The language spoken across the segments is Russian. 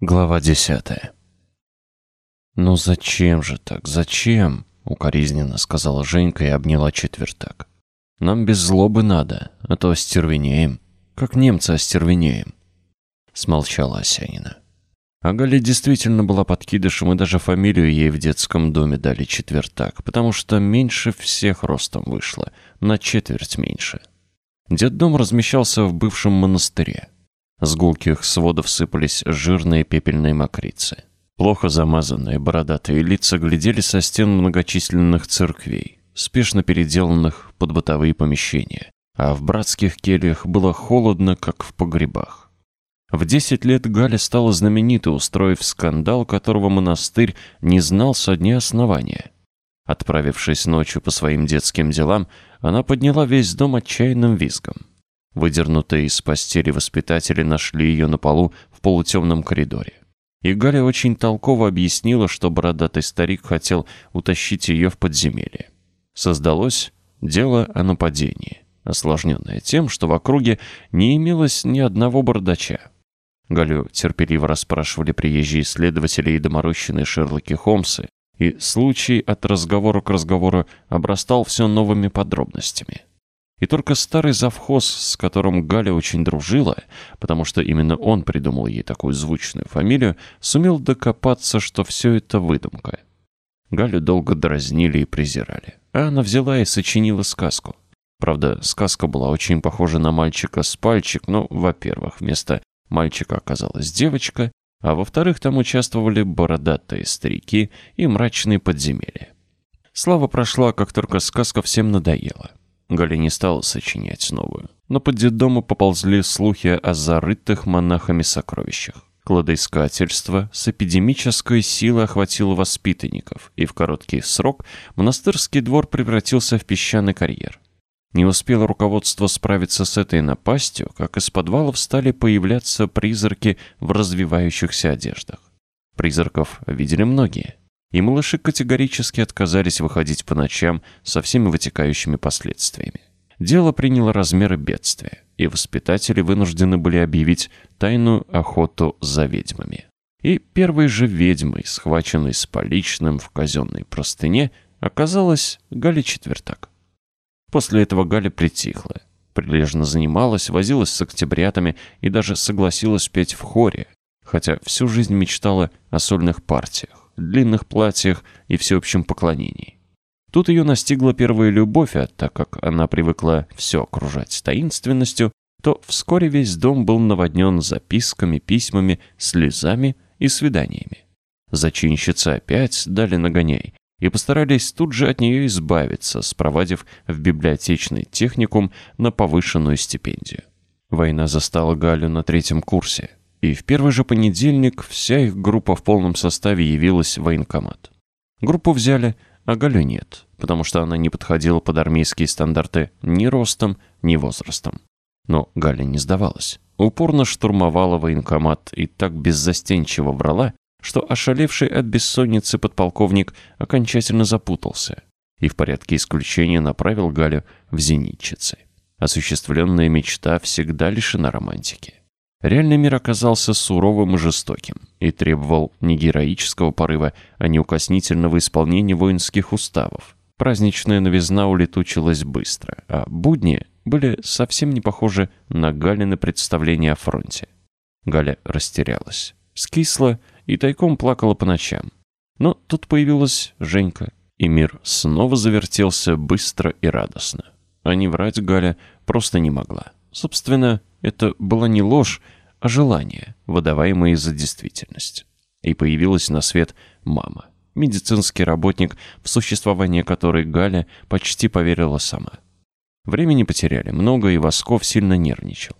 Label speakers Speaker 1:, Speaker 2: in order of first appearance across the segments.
Speaker 1: Глава десятая. «Ну зачем же так, зачем?» — укоризненно сказала Женька и обняла четвертак. «Нам без злобы надо, а то остервенеем, как немцы остервенеем». Смолчала Осянина. А Галя действительно была подкидышем, и даже фамилию ей в детском доме дали четвертак, потому что меньше всех ростом вышла, на четверть меньше. Детдом размещался в бывшем монастыре. С гулких сводов сыпались жирные пепельные мокрицы. Плохо замазанные бородатые лица глядели со стен многочисленных церквей, спешно переделанных под бытовые помещения, а в братских кельях было холодно, как в погребах. В десять лет Галя стала знаменитой, устроив скандал, которого монастырь не знал со дня основания. Отправившись ночью по своим детским делам, она подняла весь дом отчаянным визгом. Выдернутые из постели воспитатели нашли ее на полу в полутемном коридоре. И Галя очень толково объяснила, что бородатый старик хотел утащить ее в подземелье. Создалось дело о нападении, осложненное тем, что в округе не имелось ни одного бородача. Галю терпеливо расспрашивали приезжие следователи и доморощенные Шерлоки Холмсы, и случай от разговора к разговору обрастал все новыми подробностями. И только старый завхоз, с которым Галя очень дружила, потому что именно он придумал ей такую звучную фамилию, сумел докопаться, что все это выдумка. Галю долго дразнили и презирали. А она взяла и сочинила сказку. Правда, сказка была очень похожа на мальчика с пальчик, но, во-первых, вместо мальчика оказалась девочка, а во-вторых, там участвовали бородатые старики и мрачные подземелья. Слава прошла, как только сказка всем надоела. Галя не стала сочинять новую. Но под детдому поползли слухи о зарытых монахами сокровищах. Кладоискательство с эпидемической силой охватило воспитанников, и в короткий срок монастырский двор превратился в песчаный карьер. Не успело руководство справиться с этой напастью, как из подвалов стали появляться призраки в развивающихся одеждах. Призраков видели многие и малыши категорически отказались выходить по ночам со всеми вытекающими последствиями. Дело приняло размеры бедствия, и воспитатели вынуждены были объявить тайную охоту за ведьмами. И первой же ведьмой, схваченной с поличным в казенной простыне, оказалась Галя Четвертак. После этого Галя притихла, прилежно занималась, возилась с октябрятами и даже согласилась петь в хоре, хотя всю жизнь мечтала о сольных партиях длинных платьях и всеобщем поклонении. Тут ее настигла первая любовь, а так как она привыкла все окружать таинственностью, то вскоре весь дом был наводнен записками, письмами, слезами и свиданиями. Зачинщицы опять дали нагоняй и постарались тут же от нее избавиться, спровадив в библиотечный техникум на повышенную стипендию. Война застала Галю на третьем курсе и в первый же понедельник вся их группа в полном составе явилась в военкомат. Группу взяли, а Галю нет, потому что она не подходила под армейские стандарты ни ростом, ни возрастом. Но Галя не сдавалась. Упорно штурмовала военкомат и так беззастенчиво врала, что ошалевший от бессонницы подполковник окончательно запутался и в порядке исключения направил Галю в зенитчицы. Осуществленная мечта всегда лишена романтики. Реальный мир оказался суровым и жестоким и требовал не героического порыва, а неукоснительного исполнения воинских уставов. Праздничная новизна улетучилась быстро, а будни были совсем не похожи на Галины представления о фронте. Галя растерялась, скисла и тайком плакала по ночам. Но тут появилась Женька, и мир снова завертелся быстро и радостно. А не врать Галя просто не могла. Собственно, это была не ложь, желание, выдаваемое за действительность. И появилась на свет мама, медицинский работник, в существование которой Галя почти поверила сама. Времени потеряли много, и Восков сильно нервничал.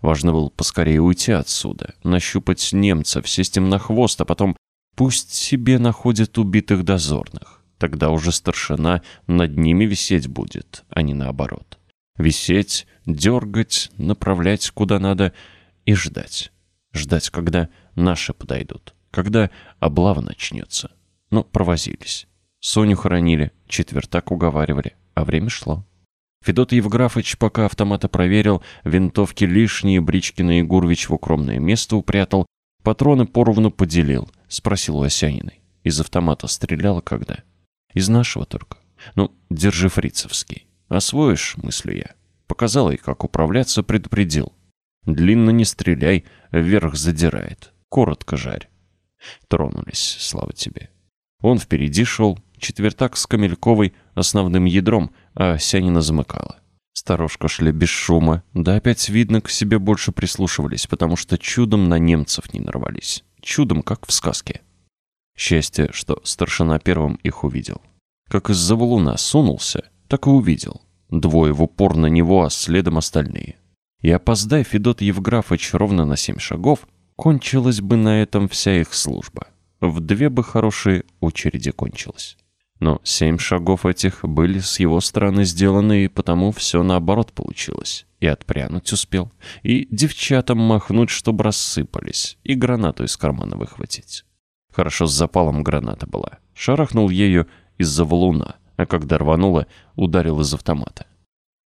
Speaker 1: Важно было поскорее уйти отсюда, нащупать немцев, сесть им на хвост, а потом пусть себе находят убитых дозорных. Тогда уже старшина над ними висеть будет, а не наоборот. Висеть, дергать, направлять куда надо — и ждать. Ждать, когда наши подойдут, когда облава начнется. Но провозились. Соню хоронили, четвертак уговаривали, а время шло. Федот Евграфович пока автомата проверил, винтовки лишние Бричкина и Гурвич в укромное место упрятал, Патроны поровну поделил, спросил у Осяниной. Из автомата стреляла когда? Из нашего только. Ну, держи фрицевский. Освоишь, мыслю я. Показал ей, как управляться, предупредил. Длинно не стреляй, вверх задирает. Коротко жарь. Тронулись, слава тебе. Он впереди шел, четвертак с Камельковой основным ядром, а Сянина замыкала. Сторожка шли без шума, да опять видно, к себе больше прислушивались, потому что чудом на немцев не нарвались. Чудом, как в сказке. Счастье, что старшина первым их увидел. Как из-за валуна сунулся, так и увидел. Двое в упор на него, а следом остальные. И опоздай Федот Евграфович ровно на семь шагов, кончилась бы на этом вся их служба. В две бы хорошие очереди кончилась. Но семь шагов этих были с его стороны сделаны, и потому все наоборот получилось. И отпрянуть успел, и девчатам махнуть, чтобы рассыпались, и гранату из кармана выхватить. Хорошо с запалом граната была. Шарахнул ею из-за валуна, а когда рвануло, ударил из автомата.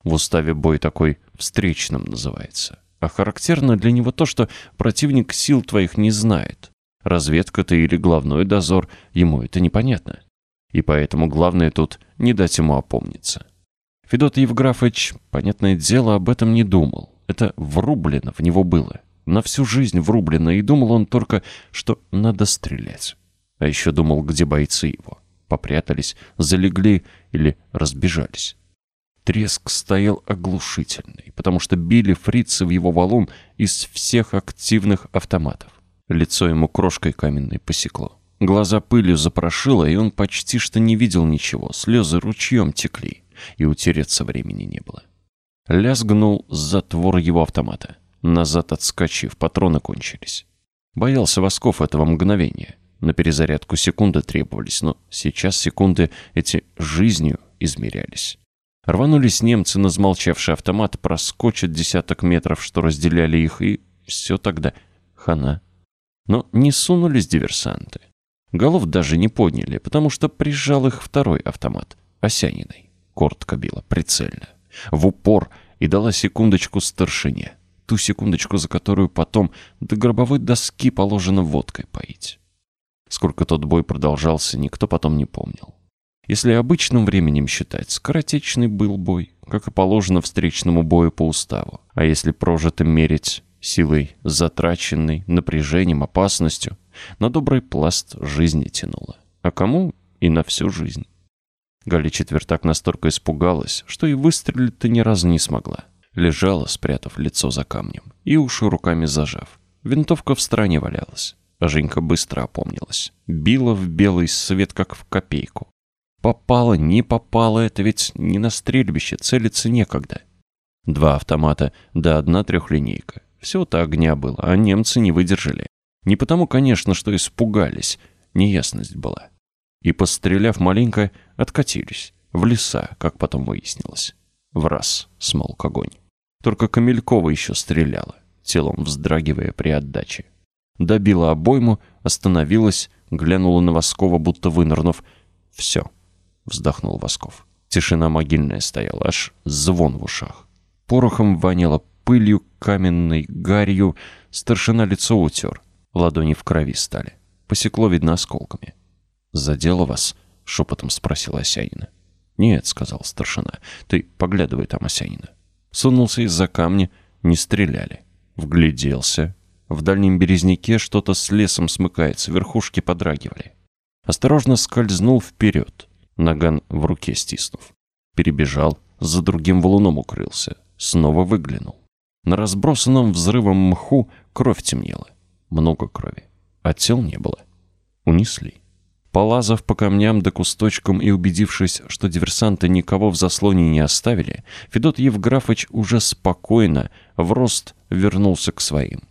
Speaker 1: В уставе бой такой встречным называется. А характерно для него то, что противник сил твоих не знает. Разведка-то или главной дозор, ему это непонятно. И поэтому главное тут не дать ему опомниться. Федот Евграфович, понятное дело, об этом не думал. Это врублено в него было. На всю жизнь врублено, и думал он только, что надо стрелять. А еще думал, где бойцы его попрятались, залегли или разбежались. Треск стоял оглушительный, потому что били фрицы в его валун из всех активных автоматов. Лицо ему крошкой каменной посекло. Глаза пылью запрошило, и он почти что не видел ничего. Слезы ручьем текли, и утереться времени не было. Лязгнул затвор его автомата. Назад отскочив, патроны кончились. Боялся Восков этого мгновения. На перезарядку секунды требовались, но сейчас секунды эти жизнью измерялись. Рванулись немцы на замолчавший автомат, проскочат десяток метров, что разделяли их, и все тогда хана. Но не сунулись диверсанты. Голов даже не подняли, потому что прижал их второй автомат, Осяниной. Коротко била, прицельно. В упор и дала секундочку старшине. Ту секундочку, за которую потом до гробовой доски положено водкой поить. Сколько тот бой продолжался, никто потом не помнил. Если обычным временем считать, скоротечный был бой, как и положено встречному бою по уставу. А если прожитым мерить силой затраченной, напряжением, опасностью, на добрый пласт жизни тянуло. А кому и на всю жизнь. Галя четвертак настолько испугалась, что и выстрелить-то ни разу не смогла. Лежала, спрятав лицо за камнем, и уши руками зажав. Винтовка в стороне валялась. А Женька быстро опомнилась. Била в белый свет, как в копейку. Попала, не попала, это ведь не на стрельбище, целиться некогда. Два автомата, да одна трехлинейка. Всего-то огня было, а немцы не выдержали. Не потому, конечно, что испугались, неясность была. И, постреляв маленько, откатились. В леса, как потом выяснилось. В раз смолк огонь. Только Камелькова еще стреляла, телом вздрагивая при отдаче добила обойму, остановилась, глянула на Воскова, будто вынырнув. «Все», — вздохнул Восков. Тишина могильная стояла, аж звон в ушах. Порохом воняло пылью, каменной гарью. Старшина лицо утер. Ладони в крови стали. Посекло, видно, осколками. «Задело вас?» — шепотом спросила Осянина. «Нет», — сказал старшина. «Ты поглядывай там, Осянина». Сунулся из-за камня, не стреляли. Вгляделся, в дальнем березняке что-то с лесом смыкается, верхушки подрагивали. Осторожно скользнул вперед, наган в руке стиснув. Перебежал, за другим валуном укрылся, снова выглянул. На разбросанном взрывом мху кровь темнела. Много крови. А тел не было. Унесли. Полазав по камням да кусточкам и убедившись, что диверсанты никого в заслоне не оставили, Федот Евграфович уже спокойно, в рост, вернулся к своим.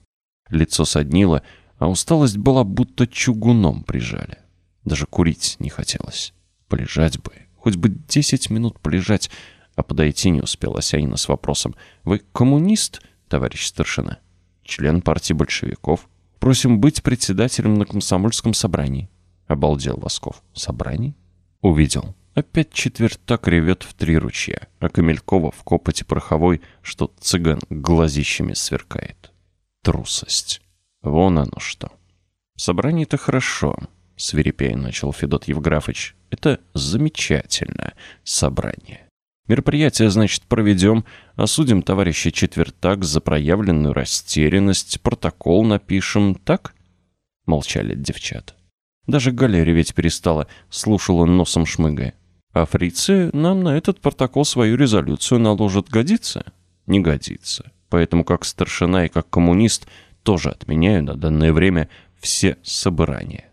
Speaker 1: Лицо соднило, а усталость была будто чугуном прижали. Даже курить не хотелось. Полежать бы, хоть бы десять минут полежать, а подойти не успел Осянина с вопросом. «Вы коммунист, товарищ старшина?» «Член партии большевиков. Просим быть председателем на комсомольском собрании». Обалдел Восков. «Собрание?» Увидел. Опять четвертак ревет в три ручья, а Камелькова в копоте пороховой, что цыган глазищами сверкает. Трусость. Вон оно что. Собрание-то хорошо, свирепея начал Федот Евграфович. Это замечательно, собрание. Мероприятие, значит, проведем, осудим товарища Четвертак за проявленную растерянность, протокол напишем, так? Молчали девчата. Даже Галя реветь перестала, слушала носом шмыгая. А фрицы нам на этот протокол свою резолюцию наложат. Годится? Не годится. Поэтому как старшина и как коммунист тоже отменяю на данное время все собрания.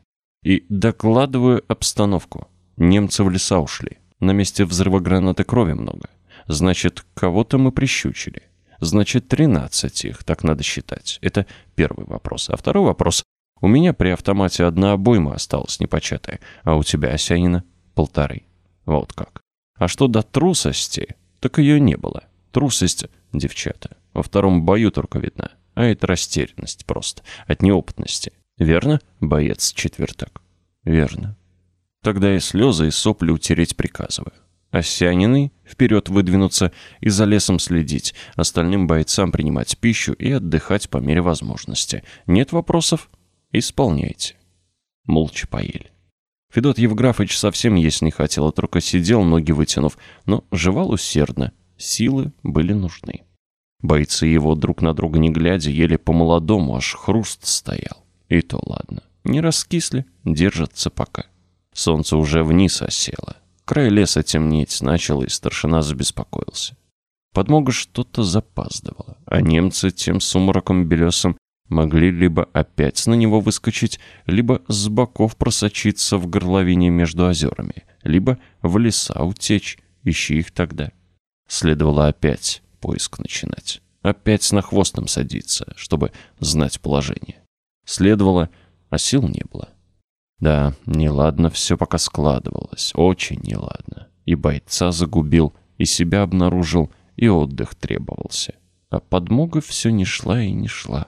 Speaker 1: И докладываю обстановку. Немцы в леса ушли. На месте взрыва гранаты крови много. Значит, кого-то мы прищучили. Значит, 13 их, так надо считать. Это первый вопрос. А второй вопрос. У меня при автомате одна обойма осталась непочатая, а у тебя, Осянина, полторы. Вот как. А что до трусости, так ее не было. Трусость, девчата, во втором бою только видна. А это растерянность просто, от неопытности. Верно, боец четвертак? Верно. Тогда и слезы, и сопли утереть приказываю. Осянины вперед выдвинуться и за лесом следить, остальным бойцам принимать пищу и отдыхать по мере возможности. Нет вопросов? Исполняйте. Молча поели. Федот Евграфович совсем есть не хотел, а только сидел, ноги вытянув, но жевал усердно. Силы были нужны. Бойцы его друг на друга не глядя, ели по-молодому, аж хруст стоял. И то ладно. Не раскисли, держатся пока. Солнце уже вниз осело. Край леса темнеть начало, и старшина забеспокоился. Подмога что-то запаздывала, а немцы тем сумраком белесом могли либо опять на него выскочить, либо с боков просочиться в горловине между озерами, либо в леса утечь, ищи их тогда. Следовало опять поиск начинать, опять на хвостом садиться, чтобы знать положение. Следовало, а сил не было. Да, неладно все пока складывалось, очень неладно. И бойца загубил, и себя обнаружил, и отдых требовался. А подмога все не шла и не шла.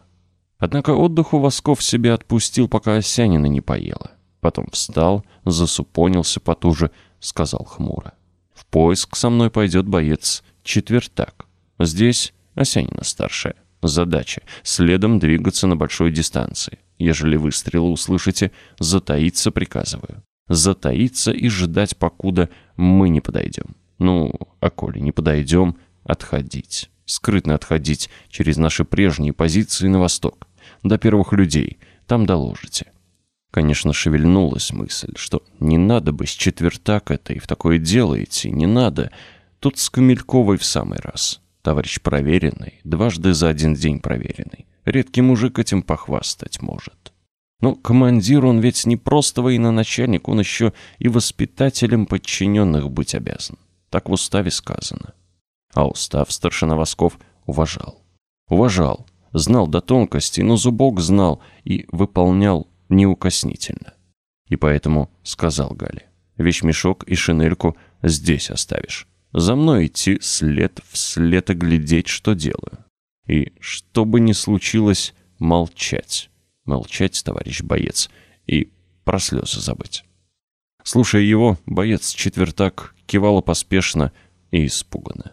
Speaker 1: Однако отдыху Восков себе отпустил, пока Осянина не поела. Потом встал, засупонился потуже, сказал хмуро. В поиск со мной пойдет боец четвертак. Здесь Осянина старшая. Задача — следом двигаться на большой дистанции. Ежели выстрелы услышите, затаиться приказываю. Затаиться и ждать, покуда мы не подойдем. Ну, а коли не подойдем, отходить. Скрытно отходить через наши прежние позиции на восток до первых людей. Там доложите». Конечно, шевельнулась мысль, что не надо бы с четвертак это и в такое дело идти, не надо. Тут с Камельковой в самый раз. Товарищ проверенный, дважды за один день проверенный. Редкий мужик этим похвастать может. Но командир он ведь не просто военачальник, он еще и воспитателем подчиненных быть обязан. Так в уставе сказано. А устав старшина Восков уважал. Уважал, знал до тонкости, но зубок знал и выполнял неукоснительно. И поэтому сказал Гале, вещмешок и шинельку здесь оставишь. За мной идти след в след и глядеть, что делаю. И что бы ни случилось, молчать. Молчать, товарищ боец, и про слезы забыть. Слушая его, боец четвертак кивала поспешно и испуганно.